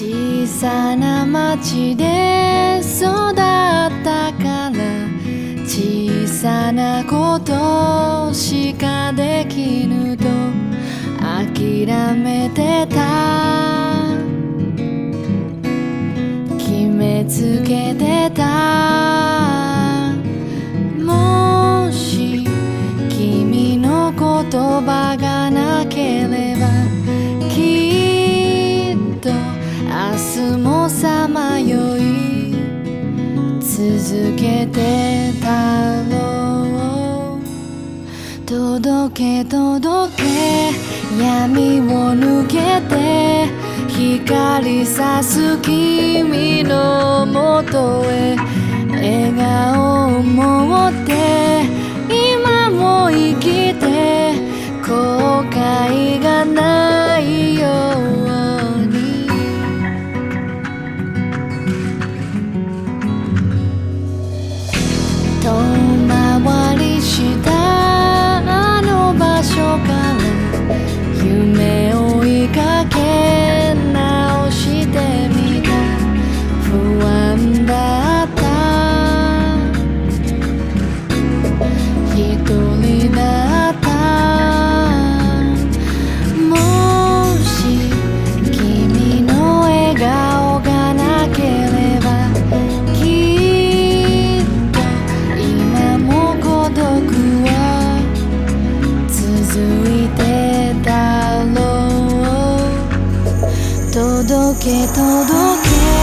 小さな町で育ったから小さなことしかできぬと諦めてた。決めつけてた。もし君の言葉がなけ日もさまよい続けてたろう届け届け闇を抜けて光さす君のもとへ。Oh. け届け